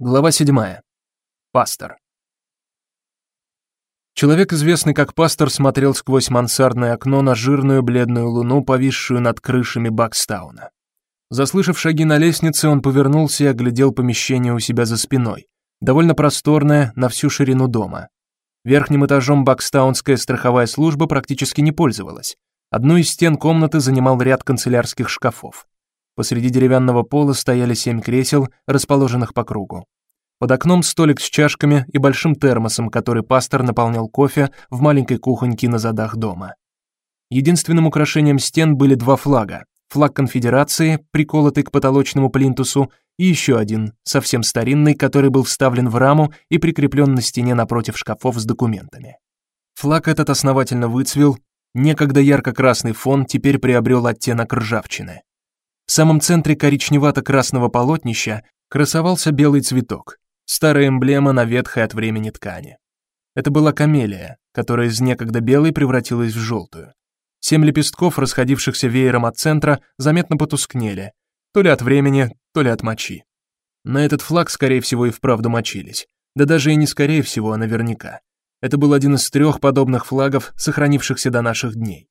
Глава 7. Пастор. Человек, известный как пастор, смотрел сквозь мансардное окно на жирную бледную луну, повисшую над крышами Бакстауна. Заслышав шаги на лестнице, он повернулся и оглядел помещение у себя за спиной, довольно просторное, на всю ширину дома. Верхним этажом Бакстаунская страховая служба практически не пользовалась. Одну из стен комнаты занимал ряд канцелярских шкафов. Посреди деревянного пола стояли семь кресел, расположенных по кругу. Под окном столик с чашками и большим термосом, который пастор наполнял кофе в маленькой кухоньке на задах дома. Единственным украшением стен были два флага: флаг конфедерации, приколотый к потолочному плинтусу, и еще один, совсем старинный, который был вставлен в раму и прикреплен на стене напротив шкафов с документами. Флаг этот основательно выцвел, некогда ярко-красный фон теперь приобрел оттенок ржавчины. В самом центре коричневато-красного полотнища красовался белый цветок, старая эмблема на ветхой от времени ткани. Это была камелия, которая из некогда белой превратилась в желтую. Семь лепестков, расходившихся веером от центра, заметно потускнели, то ли от времени, то ли от мочи. На этот флаг, скорее всего, и вправду мочились. Да даже и не скорее всего, а наверняка. Это был один из трех подобных флагов, сохранившихся до наших дней.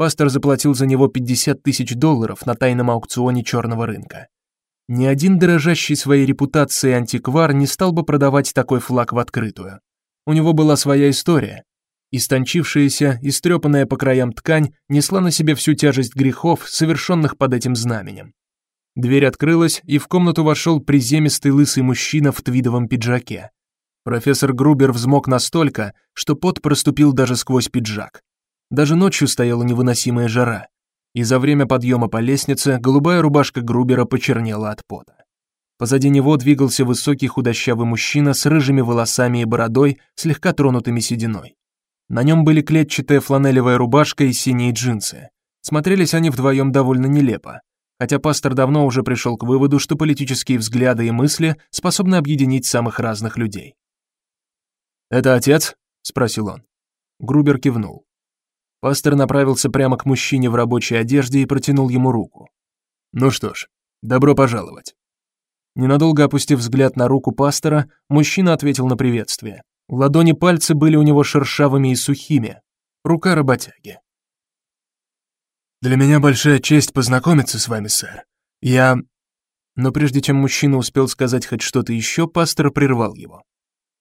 Пастор заплатил за него 50 тысяч долларов на тайном аукционе черного рынка. Ни один дорожащий своей репутацией антиквар не стал бы продавать такой флаг в открытую. У него была своя история. Истончившаяся, истрепанная по краям ткань несла на себе всю тяжесть грехов, совершенных под этим знаменем. Дверь открылась, и в комнату вошел приземистый лысый мужчина в твидовом пиджаке. Профессор Грубер взмок настолько, что пот проступил даже сквозь пиджак. Даже ночью стояла невыносимая жара, и за время подъема по лестнице голубая рубашка Грубера почернела от пота. Позади него двигался высокий худощавый мужчина с рыжими волосами и бородой, слегка тронутыми сединой. На нем были клетчатая фланелевая рубашка и синие джинсы. Смотрелись они вдвоем довольно нелепо, хотя пастор давно уже пришел к выводу, что политические взгляды и мысли способны объединить самых разных людей. «Это отец?» — спросил он. Грубер кивнул. Пастор направился прямо к мужчине в рабочей одежде и протянул ему руку. Ну что ж, добро пожаловать. Ненадолго опустив взгляд на руку пастора, мужчина ответил на приветствие. Ладони пальцы были у него шершавыми и сухими. Рука работяги. Для меня большая честь познакомиться с вами, сэр. Я Но прежде чем мужчина успел сказать хоть что-то еще, пастор прервал его.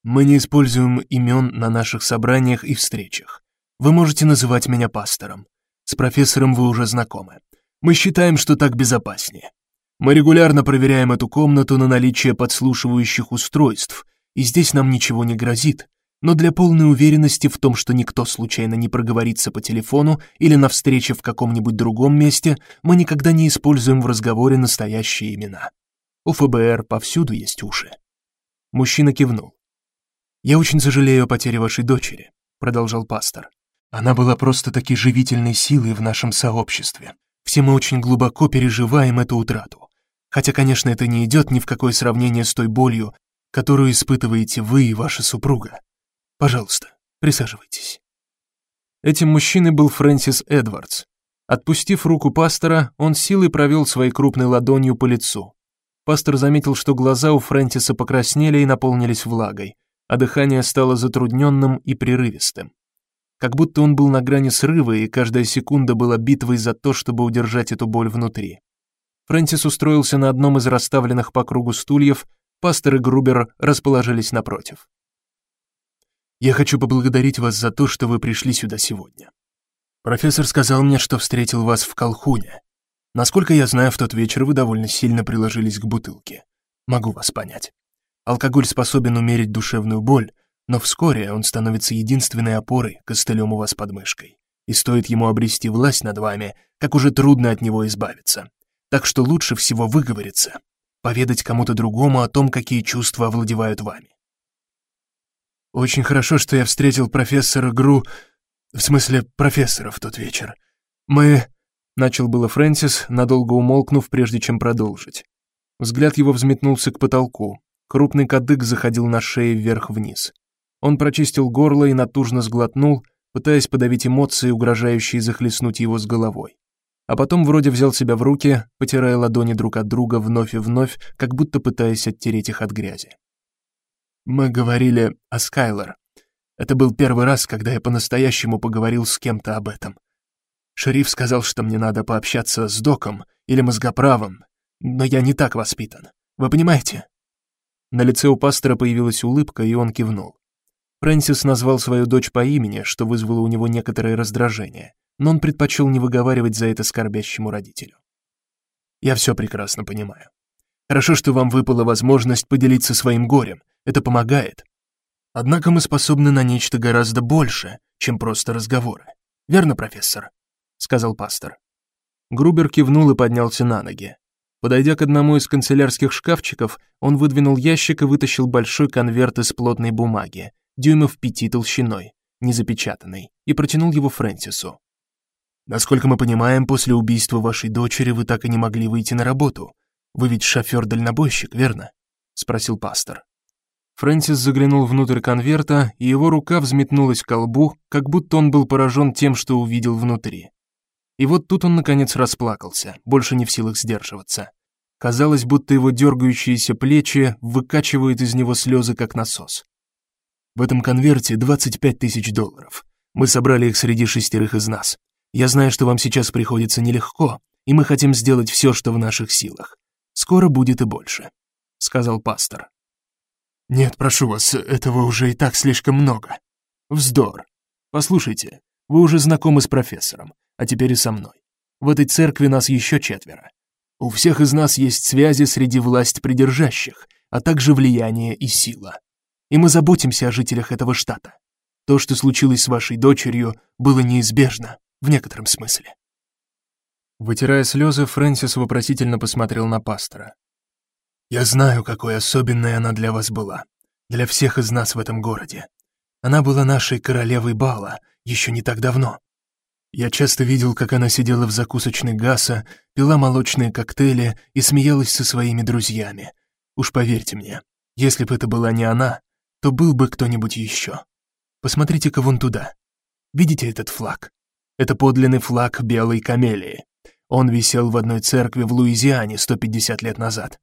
Мы не используем имен на наших собраниях и встречах. Вы можете называть меня пастором. С профессором вы уже знакомы. Мы считаем, что так безопаснее. Мы регулярно проверяем эту комнату на наличие подслушивающих устройств, и здесь нам ничего не грозит. Но для полной уверенности в том, что никто случайно не проговорится по телефону или на встрече в каком-нибудь другом месте, мы никогда не используем в разговоре настоящие имена. У ФБР повсюду есть уши. Мужчина кивнул. Я очень сожалею о потере вашей дочери, продолжал пастор. Она была просто-таки живительной силой в нашем сообществе. Все мы очень глубоко переживаем эту утрату. Хотя, конечно, это не идет ни в какое сравнение с той болью, которую испытываете вы и ваша супруга. Пожалуйста, присаживайтесь. Этим мужчиной был Фрэнсис Эдвардс. Отпустив руку пастора, он силой провел своей крупной ладонью по лицу. Пастор заметил, что глаза у Фрэнсиса покраснели и наполнились влагой, а дыхание стало затрудненным и прерывистым как будто он был на грани срыва, и каждая секунда была битвой за то, чтобы удержать эту боль внутри. Фрэнсис устроился на одном из расставленных по кругу стульев, пастор и Грубер расположились напротив. «Я хочу поблагодарить вас за то, что вы пришли сюда сегодня. Профессор сказал мне, что встретил вас в Колхуне. Насколько я знаю, в тот вечер вы довольно сильно приложились к бутылке. Могу вас понять. Алкоголь способен умерить душевную боль, но вскоре он становится единственной опорой, костылем у вас под мышкой. И стоит ему обрести власть над вами, как уже трудно от него избавиться. Так что лучше всего выговориться, поведать кому-то другому о том, какие чувства овладевают вами. Очень хорошо, что я встретил профессора Гру, в смысле профессора в тот вечер. Мы... Начал было Фрэнсис, надолго умолкнув, прежде чем продолжить. Взгляд его взметнулся к потолку. Крупный кадык заходил на шее вверх-вниз. Он прочистил горло и натужно сглотнул, пытаясь подавить эмоции, угрожающие захлестнуть его с головой. А потом вроде взял себя в руки, потирая ладони друг от друга вновь и вновь, как будто пытаясь оттереть их от грязи. Мы говорили о Скайлор. Это был первый раз, когда я по-настоящему поговорил с кем-то об этом. Шериф сказал, что мне надо пообщаться с доком или мозгоправом, но я не так воспитан. Вы понимаете? На лице у пастора появилась улыбка, и он кивнул. Фрэнсис назвал свою дочь по имени, что вызвало у него некоторое раздражение, но он предпочел не выговаривать за это скорбящему родителю. «Я все прекрасно понимаю. Хорошо, что вам выпала возможность поделиться своим горем. Это помогает. Однако мы способны на нечто гораздо больше, чем просто разговоры. Верно, профессор?» — сказал пастор. Грубер кивнул и поднялся на ноги. Подойдя к одному из канцелярских шкафчиков, он выдвинул ящик и вытащил большой конверт из плотной бумаги, дюймов пяти толщиной, незапечатанный, и протянул его Фрэнсису. «Насколько мы понимаем, после убийства вашей дочери вы так и не могли выйти на работу. Вы ведь шофер-дальнобойщик, верно?» — спросил пастор. Фрэнсис заглянул внутрь конверта, и его рука взметнулась к лбу, как будто он был поражен тем, что увидел внутри. И вот тут он, наконец, расплакался, больше не в силах сдерживаться. Казалось, будто его дергающиеся плечи выкачивают из него слезы, как насос. В этом конверте 25 тысяч долларов. Мы собрали их среди шестерых из нас. Я знаю, что вам сейчас приходится нелегко, и мы хотим сделать все, что в наших силах. Скоро будет и больше», — сказал пастор. «Нет, прошу вас, этого уже и так слишком много. Вздор. Послушайте, вы уже знакомы с профессором а теперь и со мной. В этой церкви нас еще четверо. У всех из нас есть связи среди власть придержащих, а также влияние и сила. И мы заботимся о жителях этого штата. То, что случилось с вашей дочерью, было неизбежно, в некотором смысле. Вытирая слезы, Фрэнсис вопросительно посмотрел на пастора. «Я знаю, какой особенной она для вас была, для всех из нас в этом городе. Она была нашей королевой бала еще не так давно. Я часто видел, как она сидела в закусочной Гаса, пила молочные коктейли и смеялась со своими друзьями. Уж поверьте мне, если бы это была не она, то был бы кто-нибудь еще. Посмотрите-ка вон туда. Видите этот флаг? Это подлинный флаг белой камелии. Он висел в одной церкви в Луизиане 150 лет назад.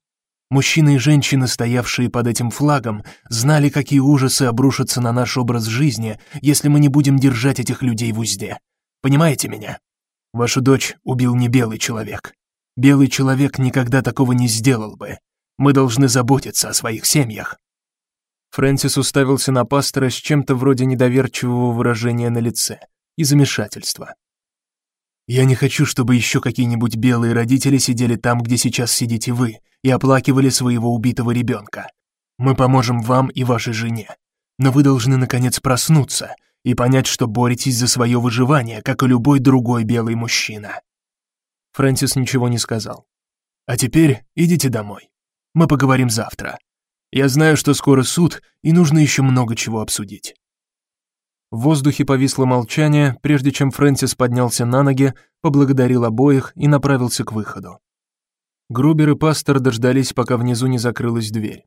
Мужчины и женщины, стоявшие под этим флагом, знали, какие ужасы обрушатся на наш образ жизни, если мы не будем держать этих людей в узде. Понимаете меня? Вашу дочь убил не белый человек. Белый человек никогда такого не сделал бы. Мы должны заботиться о своих семьях». Фрэнсис уставился на пастора с чем-то вроде недоверчивого выражения на лице и замешательства. «Я не хочу, чтобы еще какие-нибудь белые родители сидели там, где сейчас сидите вы, и оплакивали своего убитого ребенка. Мы поможем вам и вашей жене. Но вы должны, наконец, проснуться и понять, что боретесь за свое выживание, как и любой другой белый мужчина». Фрэнсис ничего не сказал. «А теперь идите домой. Мы поговорим завтра. Я знаю, что скоро суд, и нужно еще много чего обсудить». В воздухе повисло молчание, прежде чем Фрэнсис поднялся на ноги, поблагодарил обоих и направился к выходу. Грубер и пастор дождались, пока внизу не закрылась дверь.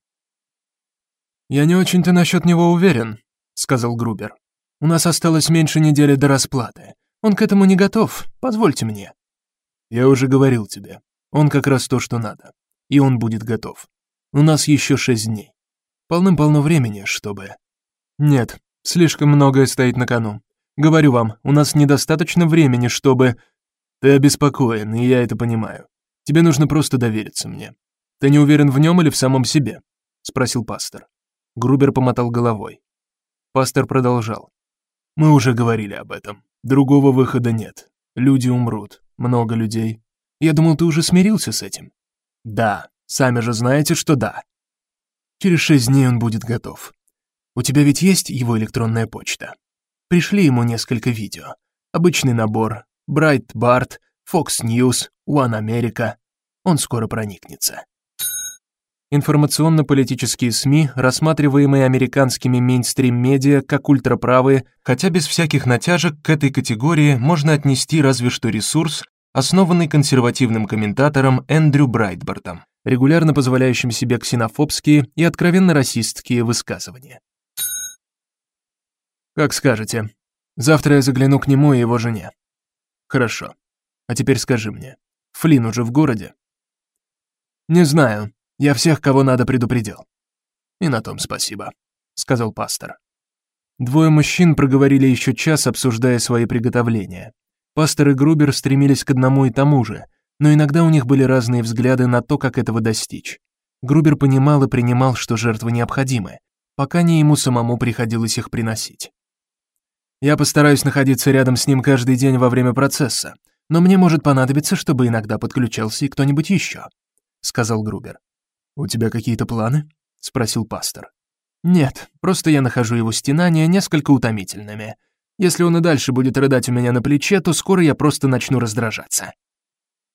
«Я не очень-то насчет него уверен», — сказал Грубер. У нас осталось меньше недели до расплаты. Он к этому не готов, позвольте мне». «Я уже говорил тебе, он как раз то, что надо. И он будет готов. У нас еще шесть дней. Полным-полно времени, чтобы...» «Нет, слишком многое стоит на кону. Говорю вам, у нас недостаточно времени, чтобы...» «Ты обеспокоен, и я это понимаю. Тебе нужно просто довериться мне. Ты не уверен в нем или в самом себе?» — спросил пастор. Грубер помотал головой. Пастор продолжал. Мы уже говорили об этом. Другого выхода нет. Люди умрут. Много людей. Я думал, ты уже смирился с этим. Да, сами же знаете, что да. Через шесть дней он будет готов. У тебя ведь есть его электронная почта? Пришли ему несколько видео. Обычный набор. Bright Bart, Fox News, One America. Он скоро проникнется. Информационно-политические СМИ, рассматриваемые американскими мейнстрим-медиа как ультраправые, хотя без всяких натяжек к этой категории можно отнести разве что ресурс, основанный консервативным комментатором Эндрю Брайтбортом, регулярно позволяющим себе ксенофобские и откровенно расистские высказывания. Как скажете. Завтра я загляну к нему и его жене. Хорошо. А теперь скажи мне, Флин уже в городе? Не знаю, я всех, кого надо, предупредил. И на том спасибо. сказал пастор. Двое мужчин проговорили еще час, обсуждая свои приготовления. Пастор и Грубер стремились к одному и тому же, но иногда у них были разные взгляды на то, как этого достичь. Грубер понимал и принимал, что жертвы необходимы, пока не ему самому приходилось их приносить. Я постараюсь находиться рядом с ним каждый день во время процесса, но мне может понадобиться, чтобы иногда подключался и кто-нибудь еще», — сказал Грубер. «У тебя какие-то планы?» — спросил пастор. «Нет, просто я нахожу его стенания несколько утомительными. Если он и дальше будет рыдать у меня на плече, то скоро я просто начну раздражаться».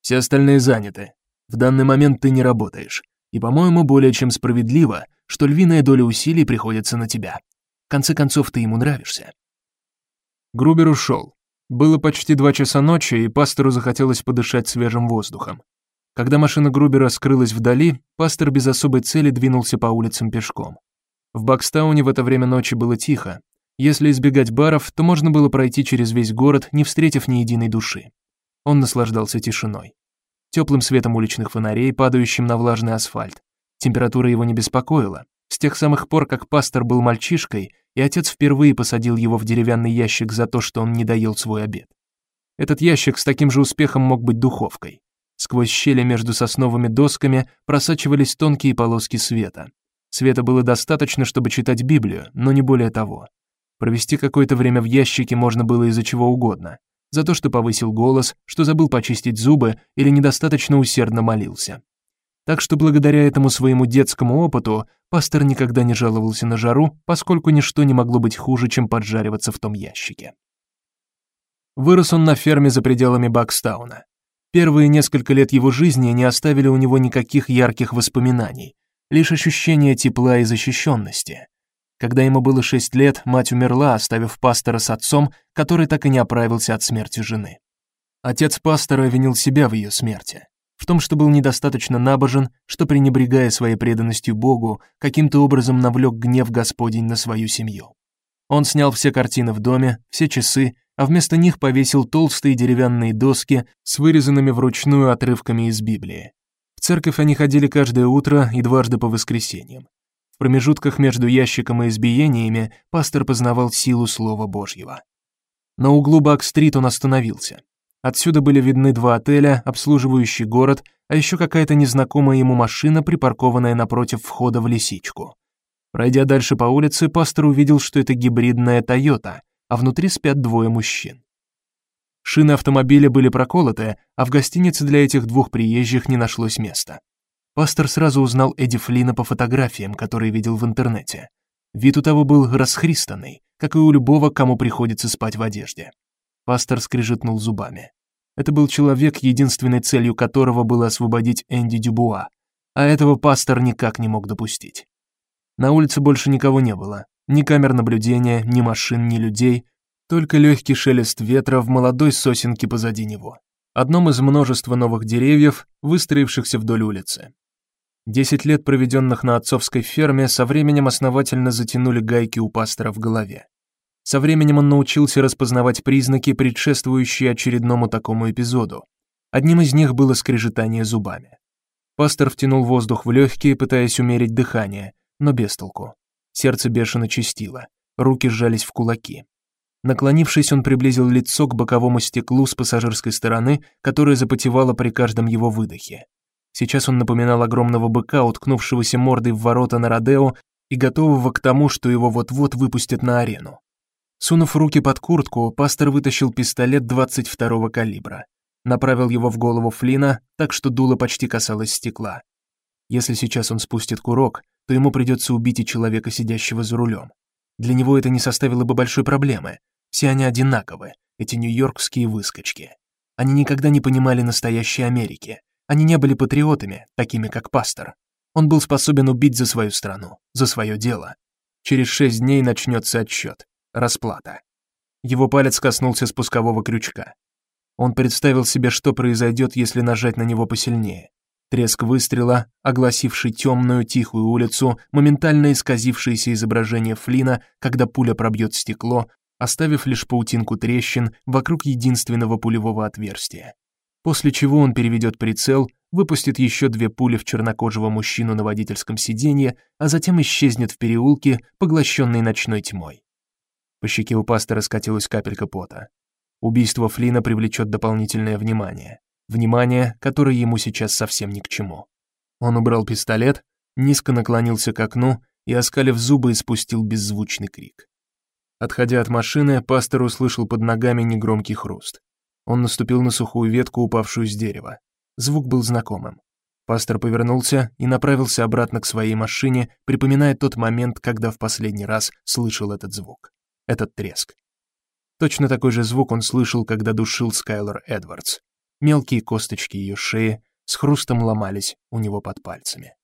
«Все остальные заняты. В данный момент ты не работаешь. И, по-моему, более чем справедливо, что львиная доля усилий приходится на тебя. В конце концов, ты ему нравишься». Грубер ушел. Было почти два часа ночи, и пастору захотелось подышать свежим воздухом. Когда машина Грубера скрылась вдали, пастор без особой цели двинулся по улицам пешком. В Бакстауне в это время ночи было тихо. Если избегать баров, то можно было пройти через весь город, не встретив ни единой души. Он наслаждался тишиной. Теплым светом уличных фонарей, падающим на влажный асфальт. Температура его не беспокоила. С тех самых пор, как пастор был мальчишкой, и отец впервые посадил его в деревянный ящик за то, что он не доел свой обед. Этот ящик с таким же успехом мог быть духовкой. Сквозь щели между сосновыми досками просачивались тонкие полоски света. Света было достаточно, чтобы читать Библию, но не более того. Провести какое-то время в ящике можно было из-за чего угодно. За то, что повысил голос, что забыл почистить зубы или недостаточно усердно молился. Так что благодаря этому своему детскому опыту пастор никогда не жаловался на жару, поскольку ничто не могло быть хуже, чем поджариваться в том ящике. Вырос он на ферме за пределами Бакстауна. Первые несколько лет его жизни не оставили у него никаких ярких воспоминаний, лишь ощущение тепла и защищенности. Когда ему было шесть лет, мать умерла, оставив пастора с отцом, который так и не оправился от смерти жены. Отец пастора винил себя в ее смерти в том, что был недостаточно набожен, что пренебрегая своей преданностью Богу, каким-то образом навлек гнев Господень на свою семью. Он снял все картины в доме, все часы, а вместо них повесил толстые деревянные доски с вырезанными вручную отрывками из Библии. В церковь они ходили каждое утро и дважды по воскресеньям. В промежутках между ящиком и избиениями пастор познавал силу слова Божьего. На углу Бак-стрит он остановился. Отсюда были видны два отеля, обслуживающий город, а еще какая-то незнакомая ему машина, припаркованная напротив входа в лисичку. Пройдя дальше по улице, пастор увидел, что это гибридная Toyota, а внутри спят двое мужчин. Шины автомобиля были проколоты, а в гостинице для этих двух приезжих не нашлось места. Пастор сразу узнал Эдди Флина по фотографиям, которые видел в интернете. Вид у того был расхристанный, как и у любого, кому приходится спать в одежде. Пастор скрежетнул зубами. Это был человек, единственной целью которого было освободить Энди Дюбуа, а этого пастор никак не мог допустить. На улице больше никого не было. Ни камер наблюдения, ни машин, ни людей, только легкий шелест ветра в молодой сосенке позади него, одном из множества новых деревьев, выстроившихся вдоль улицы. Десять лет, проведенных на отцовской ферме, со временем основательно затянули гайки у пастора в голове. Со временем он научился распознавать признаки, предшествующие очередному такому эпизоду. Одним из них было скрежетание зубами. Пастор втянул воздух в легкие, пытаясь умерить дыхание, но без толку. Сердце бешено чистило, руки сжались в кулаки. Наклонившись, он приблизил лицо к боковому стеклу с пассажирской стороны, которое запотевало при каждом его выдохе. Сейчас он напоминал огромного быка, уткнувшегося мордой в ворота на Родео и готового к тому, что его вот-вот выпустят на арену. Сунув руки под куртку, пастор вытащил пистолет 22-го калибра. Направил его в голову Флина, так что дуло почти касалось стекла. Если сейчас он спустит курок, то ему придется убить и человека, сидящего за рулем. Для него это не составило бы большой проблемы. Все они одинаковы, эти нью-йоркские выскочки. Они никогда не понимали настоящей Америки. Они не были патриотами, такими как пастор. Он был способен убить за свою страну, за свое дело. Через шесть дней начнется отсчет. Расплата. Его палец коснулся спускового крючка. Он представил себе, что произойдет, если нажать на него посильнее. Треск выстрела, огласивший темную тихую улицу, моментально исказившееся изображение Флина, когда пуля пробьет стекло, оставив лишь паутинку трещин вокруг единственного пулевого отверстия. После чего он переведет прицел, выпустит еще две пули в чернокожего мужчину на водительском сиденье, а затем исчезнет в переулке, поглощенный ночной тьмой. По щеке у пастора скатилась капелька пота. Убийство Флина привлечет дополнительное внимание. Внимание, которое ему сейчас совсем ни к чему. Он убрал пистолет, низко наклонился к окну и, оскалив зубы, испустил беззвучный крик. Отходя от машины, пастор услышал под ногами негромкий хруст. Он наступил на сухую ветку, упавшую с дерева. Звук был знакомым. Пастор повернулся и направился обратно к своей машине, припоминая тот момент, когда в последний раз слышал этот звук этот треск. Точно такой же звук он слышал, когда душил Скайлор Эдвардс. Мелкие косточки ее шеи с хрустом ломались у него под пальцами.